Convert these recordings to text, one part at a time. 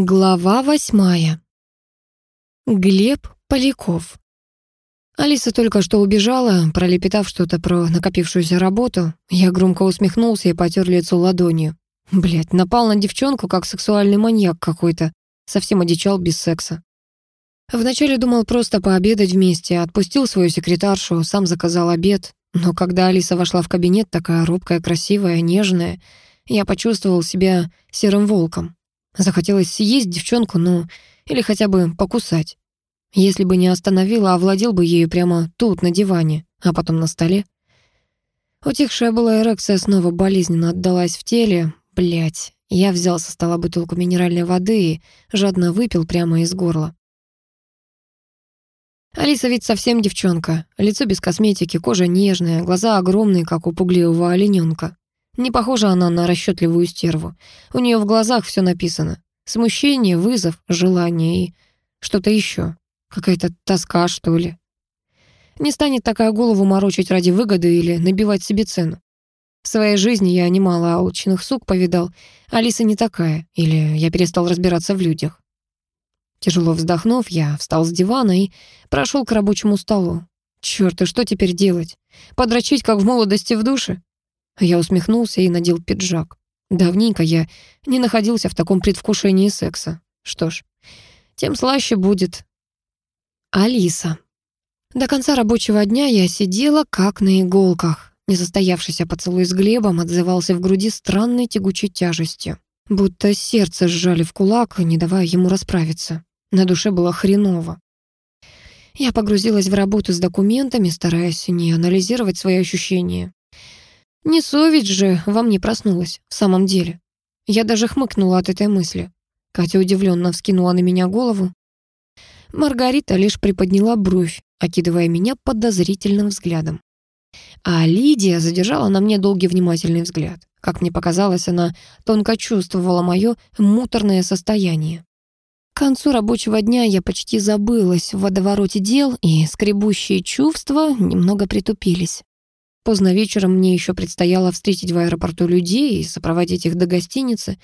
Глава восьмая. Глеб Поляков. Алиса только что убежала, пролепетав что-то про накопившуюся работу. Я громко усмехнулся и потер лицо ладонью. Блять, напал на девчонку, как сексуальный маньяк какой-то. Совсем одичал без секса. Вначале думал просто пообедать вместе, отпустил свою секретаршу, сам заказал обед. Но когда Алиса вошла в кабинет, такая робкая, красивая, нежная, я почувствовал себя серым волком. Захотелось съесть девчонку, ну, или хотя бы покусать. Если бы не остановила, овладел бы ею прямо тут, на диване, а потом на столе. Утихшая была эрекция снова болезненно отдалась в теле. Блять, я взял со стола бутылку минеральной воды и жадно выпил прямо из горла. Алиса ведь совсем девчонка. Лицо без косметики, кожа нежная, глаза огромные, как у пугливого олененка. Не похожа она на расчетливую стерву. У нее в глазах все написано. Смущение, вызов, желание и что-то еще. Какая-то тоска, что ли. Не станет такая голову морочить ради выгоды или набивать себе цену. В своей жизни я немало алчных сук повидал. Алиса не такая, или я перестал разбираться в людях. Тяжело вздохнув, я встал с дивана и прошел к рабочему столу. Черт, и что теперь делать? Подрочить, как в молодости в душе? Я усмехнулся и надел пиджак. Давненько я не находился в таком предвкушении секса. Что ж, тем слаще будет. Алиса. До конца рабочего дня я сидела как на иголках. Несостоявшийся поцелуй с Глебом отзывался в груди странной тягучей тяжестью. Будто сердце сжали в кулак, не давая ему расправиться. На душе было хреново. Я погрузилась в работу с документами, стараясь не анализировать свои ощущения. Не совесть же во мне проснулась, в самом деле. Я даже хмыкнула от этой мысли. Катя удивленно вскинула на меня голову. Маргарита лишь приподняла бровь, окидывая меня подозрительным взглядом. А Лидия задержала на мне долгий внимательный взгляд. Как мне показалось, она тонко чувствовала мое муторное состояние. К концу рабочего дня я почти забылась в водовороте дел, и скребущие чувства немного притупились. Поздно вечером мне еще предстояло встретить в аэропорту людей и сопроводить их до гостиницы.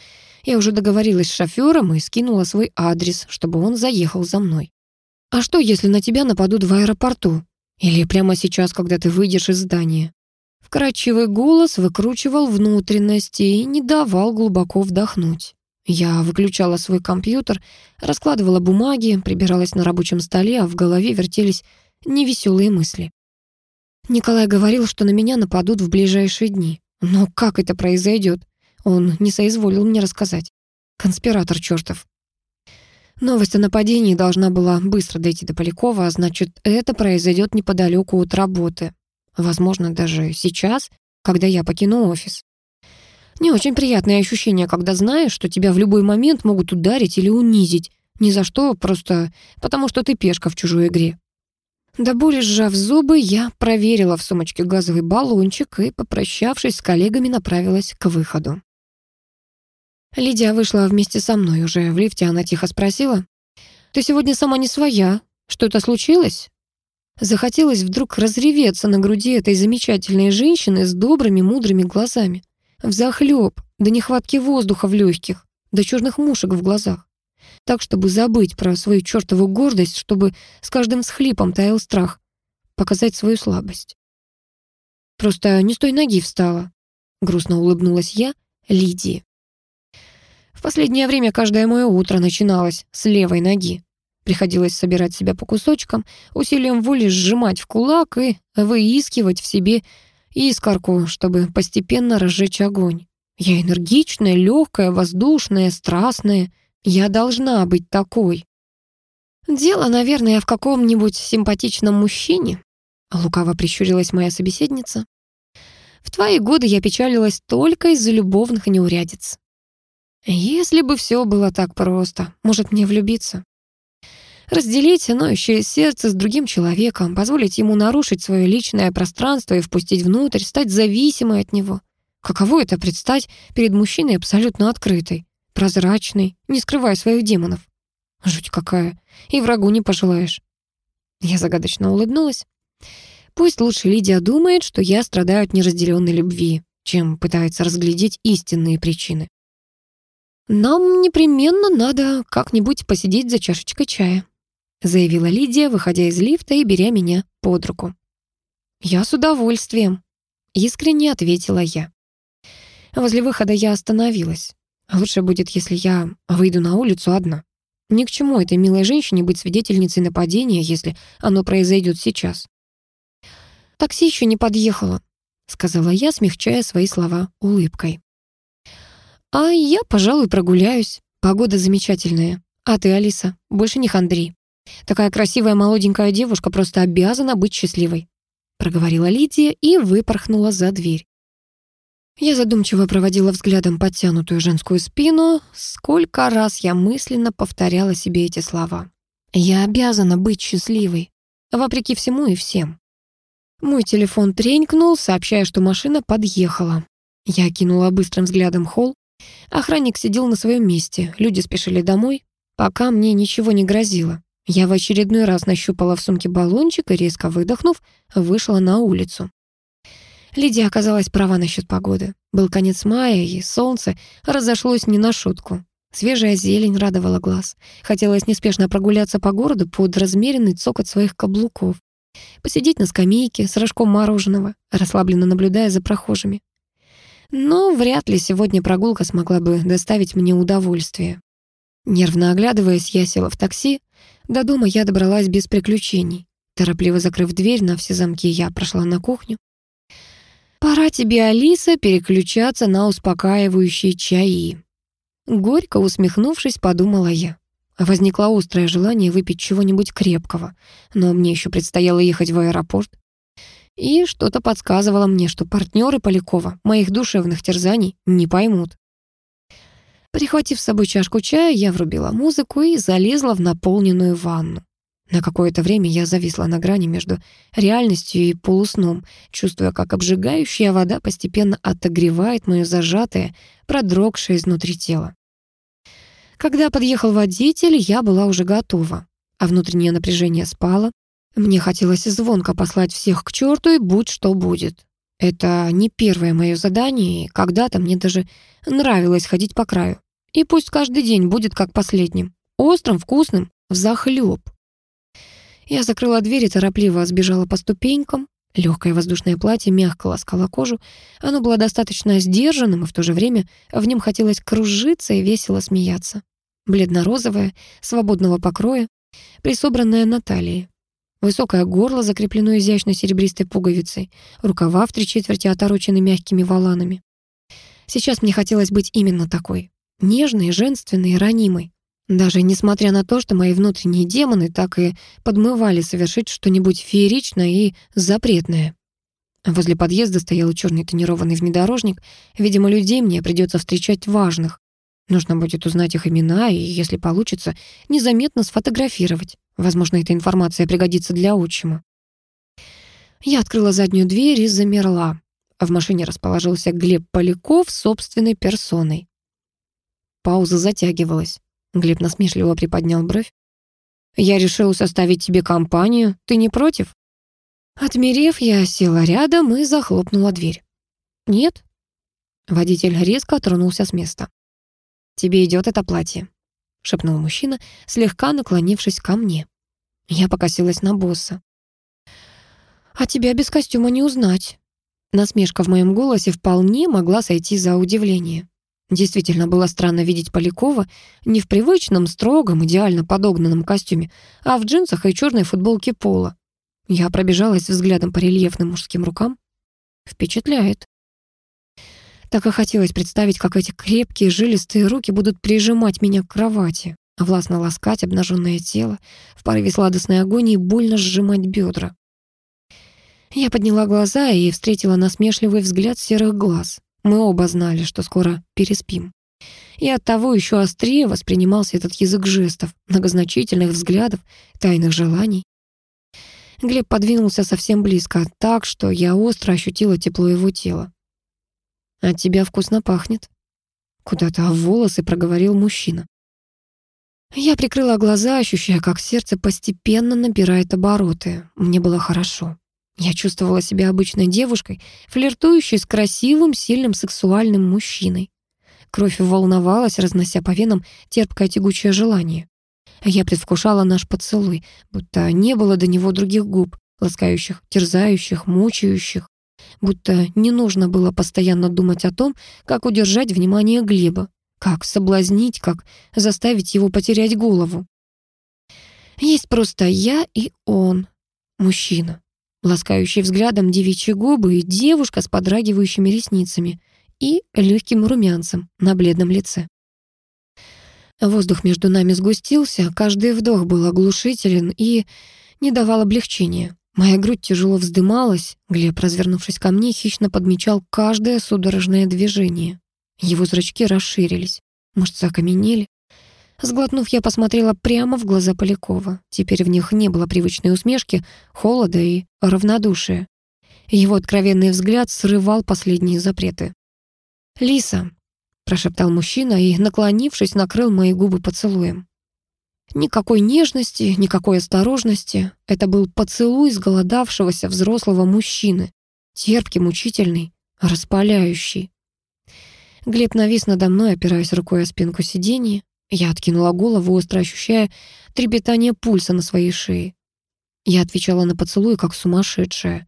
Я уже договорилась с шофером и скинула свой адрес, чтобы он заехал за мной. А что, если на тебя нападут в аэропорту? Или прямо сейчас, когда ты выйдешь из здания? Вкрадчивый голос выкручивал внутренности и не давал глубоко вдохнуть. Я выключала свой компьютер, раскладывала бумаги, прибиралась на рабочем столе, а в голове вертелись невеселые мысли. Николай говорил, что на меня нападут в ближайшие дни. Но как это произойдет? Он не соизволил мне рассказать. Конспиратор чертов. Новость о нападении должна была быстро дойти до Полякова, а значит, это произойдет неподалеку от работы. Возможно, даже сейчас, когда я покину офис. Не очень приятное ощущение, когда знаешь, что тебя в любой момент могут ударить или унизить. Ни за что, просто потому что ты пешка в чужой игре. До боли сжав зубы, я проверила в сумочке газовый баллончик и, попрощавшись с коллегами, направилась к выходу. Лидия вышла вместе со мной. Уже в лифте она тихо спросила. «Ты сегодня сама не своя. Что-то случилось?» Захотелось вдруг разреветься на груди этой замечательной женщины с добрыми, мудрыми глазами. Взахлёб, до нехватки воздуха в легких, до черных мушек в глазах так, чтобы забыть про свою чертову гордость, чтобы с каждым схлипом таял страх, показать свою слабость. Просто не с той ноги встала, грустно улыбнулась я Лидии. В последнее время каждое мое утро начиналось с левой ноги. Приходилось собирать себя по кусочкам, усилием воли сжимать в кулак и выискивать в себе искорку, чтобы постепенно разжечь огонь. Я энергичная, легкая, воздушная, страстная — я должна быть такой. Дело, наверное, в каком-нибудь симпатичном мужчине. Лукаво прищурилась моя собеседница. В твои годы я печалилась только из-за любовных неурядиц. Если бы все было так просто, может мне влюбиться? Разделить ноющее сердце с другим человеком, позволить ему нарушить свое личное пространство и впустить внутрь, стать зависимой от него. Каково это предстать перед мужчиной абсолютно открытой? Прозрачный, не скрывая своих демонов. Жуть какая, и врагу не пожелаешь. Я загадочно улыбнулась. Пусть лучше Лидия думает, что я страдаю от неразделенной любви, чем пытается разглядеть истинные причины. нам непременно надо как-нибудь посидеть за чашечкой чая», заявила Лидия, выходя из лифта и беря меня под руку. «Я с удовольствием», — искренне ответила я. Возле выхода я остановилась. Лучше будет, если я выйду на улицу одна. Ни к чему этой милой женщине быть свидетельницей нападения, если оно произойдет сейчас. «Такси еще не подъехало», — сказала я, смягчая свои слова улыбкой. «А я, пожалуй, прогуляюсь. Погода замечательная. А ты, Алиса, больше не хандри. Такая красивая молоденькая девушка просто обязана быть счастливой», — проговорила Лидия и выпорхнула за дверь. Я задумчиво проводила взглядом подтянутую женскую спину. Сколько раз я мысленно повторяла себе эти слова. «Я обязана быть счастливой, вопреки всему и всем». Мой телефон тренькнул, сообщая, что машина подъехала. Я кинула быстрым взглядом холл. Охранник сидел на своем месте, люди спешили домой, пока мне ничего не грозило. Я в очередной раз нащупала в сумке баллончик и, резко выдохнув, вышла на улицу. Лидия оказалась права насчет погоды. Был конец мая, и солнце разошлось не на шутку. Свежая зелень радовала глаз. Хотелось неспешно прогуляться по городу под размеренный цокот своих каблуков. Посидеть на скамейке с рожком мороженого, расслабленно наблюдая за прохожими. Но вряд ли сегодня прогулка смогла бы доставить мне удовольствие. Нервно оглядываясь, я села в такси. До дома я добралась без приключений. Торопливо закрыв дверь на все замки, я прошла на кухню. «Пора тебе, Алиса, переключаться на успокаивающие чаи». Горько усмехнувшись, подумала я. Возникло острое желание выпить чего-нибудь крепкого, но мне еще предстояло ехать в аэропорт. И что-то подсказывало мне, что партнеры Полякова моих душевных терзаний не поймут. Прихватив с собой чашку чая, я врубила музыку и залезла в наполненную ванну. На какое-то время я зависла на грани между реальностью и полусном, чувствуя, как обжигающая вода постепенно отогревает мое зажатое, продрогшее изнутри тело. Когда подъехал водитель, я была уже готова, а внутреннее напряжение спало. Мне хотелось звонко послать всех к черту и будь что будет. Это не первое мое задание, и когда-то мне даже нравилось ходить по краю. И пусть каждый день будет как последним. Острым, вкусным, взахлёб. Я закрыла дверь и торопливо сбежала по ступенькам. Легкое воздушное платье мягко ласкало кожу. Оно было достаточно сдержанным, и в то же время в нем хотелось кружиться и весело смеяться. Бледно-розовое, свободного покроя, присобранное на талии. Высокое горло закреплено изящной серебристой пуговицей, рукава в три четверти оторочены мягкими воланами. Сейчас мне хотелось быть именно такой. Нежной, женственной, ранимой. Даже несмотря на то, что мои внутренние демоны так и подмывали совершить что-нибудь фееричное и запретное. Возле подъезда стоял черный тонированный внедорожник. Видимо, людей мне придется встречать важных. Нужно будет узнать их имена и, если получится, незаметно сфотографировать. Возможно, эта информация пригодится для отчима. Я открыла заднюю дверь и замерла. В машине расположился Глеб Поляков собственной персоной. Пауза затягивалась. Глеб насмешливо приподнял бровь. «Я решил составить тебе компанию. Ты не против?» Отмерев, я села рядом и захлопнула дверь. «Нет?» Водитель резко тронулся с места. «Тебе идет это платье», — шепнул мужчина, слегка наклонившись ко мне. Я покосилась на босса. «А тебя без костюма не узнать». Насмешка в моем голосе вполне могла сойти за удивление. Действительно было странно видеть Полякова не в привычном, строгом, идеально подогнанном костюме, а в джинсах и черной футболке пола. Я пробежалась взглядом по рельефным мужским рукам. Впечатляет. Так и хотелось представить, как эти крепкие, жилистые руки будут прижимать меня к кровати, властно ласкать обнаженное тело, в порыве сладостной агонии больно сжимать бедра. Я подняла глаза и встретила насмешливый взгляд серых глаз. Мы оба знали, что скоро переспим. И оттого еще острее воспринимался этот язык жестов, многозначительных взглядов, тайных желаний. Глеб подвинулся совсем близко, так, что я остро ощутила тепло его тела. «От тебя вкусно пахнет», — куда-то в волосы проговорил мужчина. Я прикрыла глаза, ощущая, как сердце постепенно набирает обороты. Мне было хорошо. Я чувствовала себя обычной девушкой, флиртующей с красивым, сильным, сексуальным мужчиной. Кровь волновалась, разнося по венам терпкое тягучее желание. Я предвкушала наш поцелуй, будто не было до него других губ, ласкающих, терзающих, мучающих. Будто не нужно было постоянно думать о том, как удержать внимание Глеба, как соблазнить, как заставить его потерять голову. Есть просто я и он, мужчина, ласкающий взглядом девичьи губы и девушка с подрагивающими ресницами — и легким румянцем на бледном лице. Воздух между нами сгустился, каждый вдох был оглушителен и не давал облегчения. Моя грудь тяжело вздымалась, Глеб, развернувшись ко мне, хищно подмечал каждое судорожное движение. Его зрачки расширились, мышцы окаменели. Сглотнув, я посмотрела прямо в глаза Полякова. Теперь в них не было привычной усмешки, холода и равнодушия. Его откровенный взгляд срывал последние запреты. «Лиса», — прошептал мужчина и, наклонившись, накрыл мои губы поцелуем. Никакой нежности, никакой осторожности. Это был поцелуй сголодавшегося взрослого мужчины. Терпкий, мучительный, распаляющий. Глеб навис надо мной, опираясь рукой о спинку сиденья. Я откинула голову, остро ощущая трепетание пульса на своей шее. Я отвечала на поцелуй, как сумасшедшая.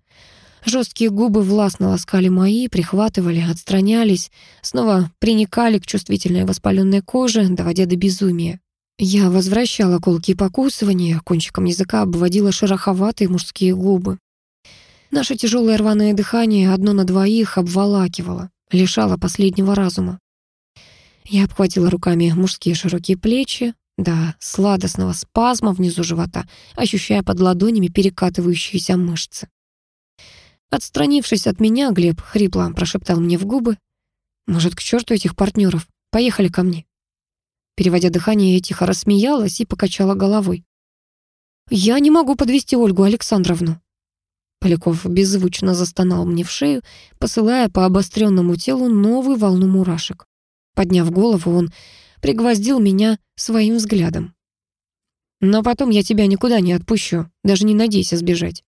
Жесткие губы властно ласкали мои, прихватывали, отстранялись, снова приникали к чувствительной воспаленной коже, доводя до безумия. Я возвращала колки покусывания, кончиком языка обводила шероховатые мужские губы. Наше тяжелое рваное дыхание одно на двоих обволакивало, лишало последнего разума. Я обхватила руками мужские широкие плечи, до сладостного спазма внизу живота, ощущая под ладонями перекатывающиеся мышцы. Отстранившись от меня, Глеб хрипло прошептал мне в губы. «Может, к черту этих партнеров? Поехали ко мне». Переводя дыхание, я тихо рассмеялась и покачала головой. «Я не могу подвести Ольгу Александровну». Поляков беззвучно застонал мне в шею, посылая по обостренному телу новую волну мурашек. Подняв голову, он пригвоздил меня своим взглядом. «Но потом я тебя никуда не отпущу, даже не надейся сбежать.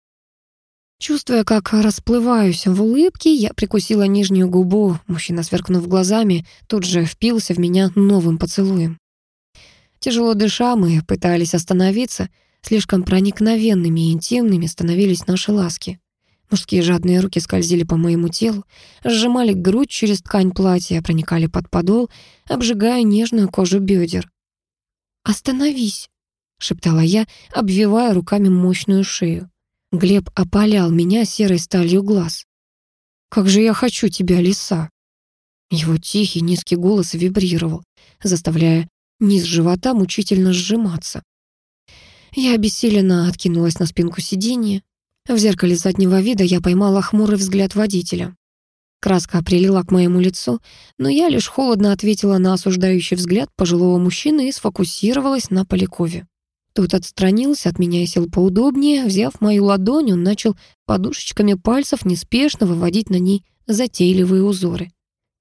Чувствуя, как расплываюсь в улыбке, я прикусила нижнюю губу. Мужчина, сверкнув глазами, тут же впился в меня новым поцелуем. Тяжело дыша, мы пытались остановиться. Слишком проникновенными и интимными становились наши ласки. Мужские жадные руки скользили по моему телу, сжимали грудь через ткань платья, проникали под подол, обжигая нежную кожу бедер. «Остановись!» — шептала я, обвивая руками мощную шею. Глеб опалял меня серой сталью глаз. «Как же я хочу тебя, лиса!» Его тихий низкий голос вибрировал, заставляя низ живота мучительно сжиматься. Я обессиленно откинулась на спинку сиденья. В зеркале заднего вида я поймала хмурый взгляд водителя. Краска прилила к моему лицу, но я лишь холодно ответила на осуждающий взгляд пожилого мужчины и сфокусировалась на Полякове. Тот отстранился от меня и сел поудобнее. Взяв мою ладонь, он начал подушечками пальцев неспешно выводить на ней затейливые узоры.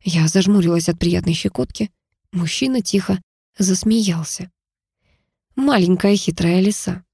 Я зажмурилась от приятной щекотки. Мужчина тихо засмеялся. Маленькая хитрая лиса.